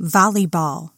volleyball.